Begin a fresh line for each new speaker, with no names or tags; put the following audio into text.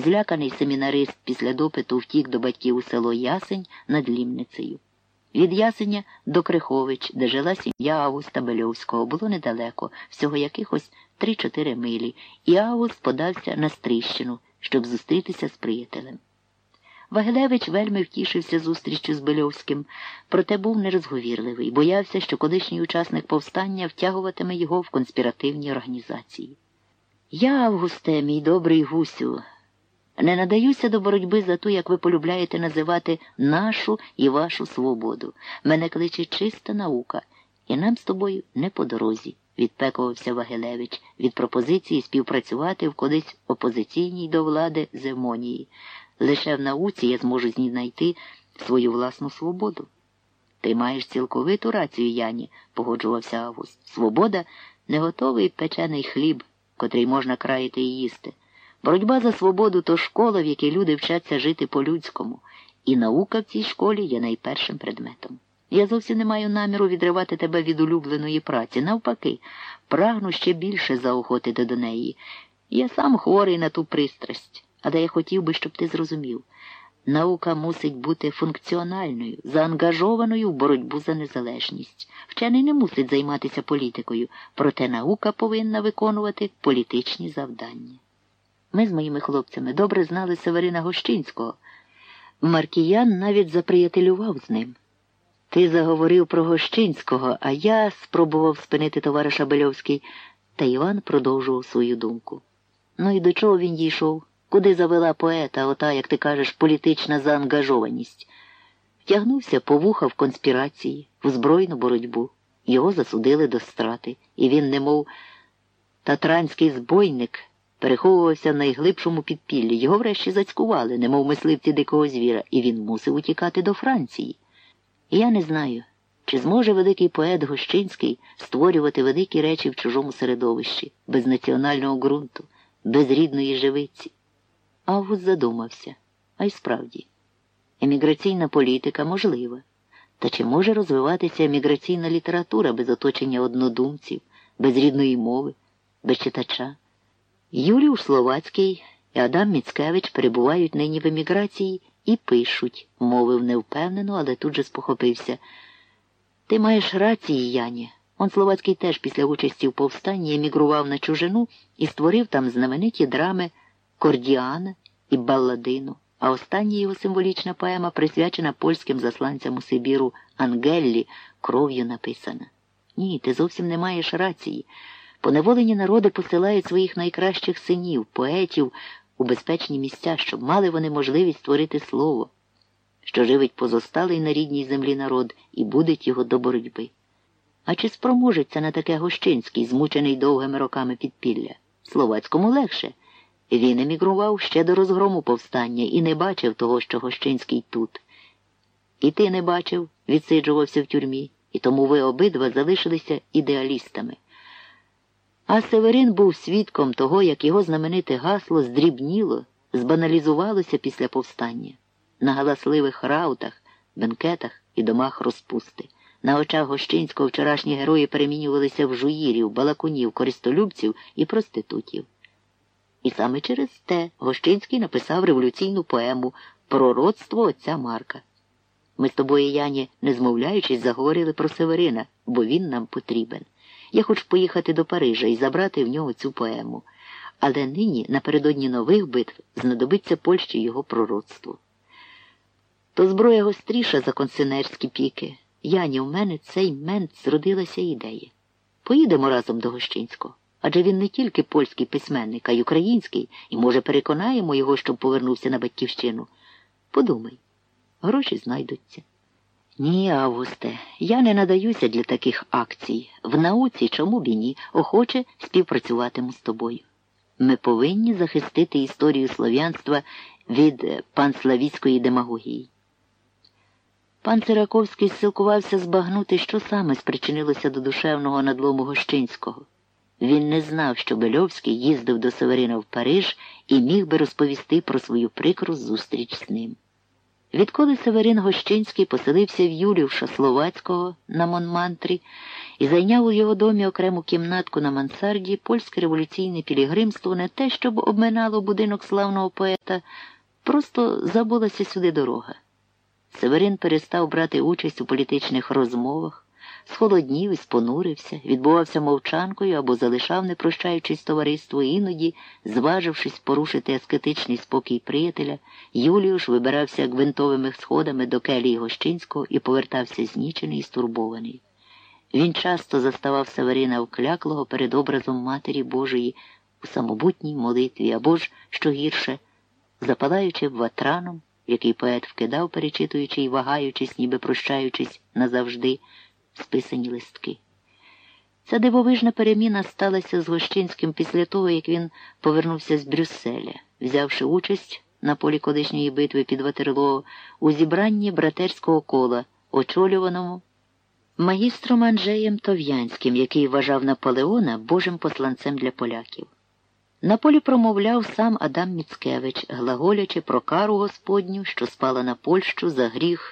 Зляканий семінарист після допиту втік до батьків у село Ясень над Лімницею. Від Ясеня до Крихович, де жила сім'я Августа Бельовського, було недалеко, всього якихось 3-4 милі, і Август подався на Стрищину, щоб зустрітися з приятелем. Вагилевич вельми втішився зустріччю з Бельовським, проте був нерозговірливий, боявся, що колишній учасник повстання втягуватиме його в конспіративні організації. Я, Августе, мій добрий гусю, не надаюся до боротьби за ту, як ви полюбляєте називати нашу і вашу свободу. Мене кличе чиста наука, і нам з тобою не по дорозі, відпекувався Вагилевич від пропозиції співпрацювати в кудись опозиційній до влади Зевмонії. Лише в науці я зможу знайти свою власну свободу. Ти маєш цілковиту рацію, Яні, погоджувався Август. Свобода не готовий печений хліб, котрий можна країти і їсти. Боротьба за свободу то школа, в якій люди вчаться жити по-людському, і наука в цій школі є найпершим предметом. Я зовсім не маю наміру відривати тебе від улюбленої праці. Навпаки, прагну ще більше заохотити до неї. Я сам хворий на ту пристрасть, але я хотів би, щоб ти зрозумів. Наука мусить бути функціональною, заангажованою в боротьбу за незалежність. Вчений не мусить займатися політикою, проте наука повинна виконувати політичні завдання. Ми з моїми хлопцями добре знали Северина Гощинського. Маркіян навіть заприятелював з ним. Ти заговорив про Гощинського, а я спробував спинити товариша Бельовський, та Іван продовжував свою думку. Ну і до чого він дійшов? Куди завела поета, ота, як ти кажеш, політична заангажованість? Втягнувся по вуха в конспірації, в збройну боротьбу. Його засудили до страти, і він, немов татранський збойник, переховувався в найглибшому підпіллі. Його врешті зацькували, немов мисливці дикого звіра, і він мусив утікати до Франції. І я не знаю, чи зможе великий поет Гощинський створювати великі речі в чужому середовищі, без національного ґрунту, без рідної живиці. Август задумався, а й справді, еміграційна політика можлива. Та чи може розвиватися еміграційна література без оточення однодумців, без рідної мови, без читача? Юліуш Словацький і Адам Міцкевич перебувають нині в еміграції і пишуть, мовив невпевнено, але тут же спохопився. Ти маєш рації, Яні. Он Словацький теж після участі в повстанні емігрував на чужину і створив там знамениті драми Кордіана і Балладину, а остання його символічна поема присвячена польським засланцям у Сибіру Ангеллі, кров'ю написана. Ні, ти зовсім не маєш рації. Поневолені народи посилають своїх найкращих синів, поетів у безпечні місця, щоб мали вони можливість створити слово, що живить позосталий на рідній землі народ і будить його до боротьби. А чи спроможеться на таке Гощинський, змучений довгими роками підпілля? Словацькому легше. Він емігрував ще до розгрому повстання і не бачив того, що Гощинський тут. І ти не бачив, відсиджувався в тюрмі, і тому ви обидва залишилися ідеалістами. А Северин був свідком того, як його знамените гасло здрібніло, збаналізувалося після повстання. На галасливих раутах, бенкетах і домах розпусти. На очах Гощинського вчорашні герої перемінювалися в жуїрів, балакунів, користолюбців і проститутів. І саме через те Гощинський написав революційну поему Пророцтво отця Марка. Ми з тобою, Яні, не змовляючись, заговорили про Северина, бо він нам потрібен. Я хочу поїхати до Парижа і забрати в нього цю поему. Але нині, напередодні нових битв, знадобиться Польщі його пророцтво. То зброя гостріша за консенерські піки. Яні, у мене цей мент зродилася ідея. Поїдемо разом до Гощинського. Адже він не тільки польський письменник, а й український, і, може, переконаємо його, щоб повернувся на батьківщину. Подумай, гроші знайдуться. Ні, Августе, я не надаюся для таких акцій. В науці, чому б і ні, охоче співпрацюватиму з тобою. Ми повинні захистити історію слов'янства від панславіцької демагогії. Пан Цираковський силкувався збагнути, що саме спричинилося до душевного надлому Гощинського. Він не знав, що Бельовський їздив до Северина в Париж і міг би розповісти про свою прикру зустріч з ним. Відколи Северин Гощинський поселився в Юлівша Словацького на Монмантрі і зайняв у його домі окрему кімнатку на мансарді, польське революційне пілігримство не те, щоб обминало будинок славного поета, просто забулася сюди дорога. Северин перестав брати участь у політичних розмовах, схолоднів і спонурився, відбувався мовчанкою або залишав, не прощаючись товариство, іноді, зважившись порушити аскетичний спокій приятеля, Юліуш вибирався гвинтовими сходами до келії Гощинського і повертався знічений і стурбований. Він часто заставав Северина вкляклого перед образом Матері Божої у самобутній молитві або ж, що гірше, запалаючи ватраном, який поет вкидав, перечитуючи й вагаючись, ніби прощаючись назавжди, списані листки. Ця дивовижна переміна сталася з Гощинським після того, як він повернувся з Брюсселя, взявши участь на полі колишньої битви під Ватерлоо у зібранні братерського кола, очолюваному магістром Анджеєм Тов'янським, який вважав Наполеона Божим посланцем для поляків. На полі промовляв сам Адам Міцкевич, глаголячи про кару Господню, що спала на Польщу за гріх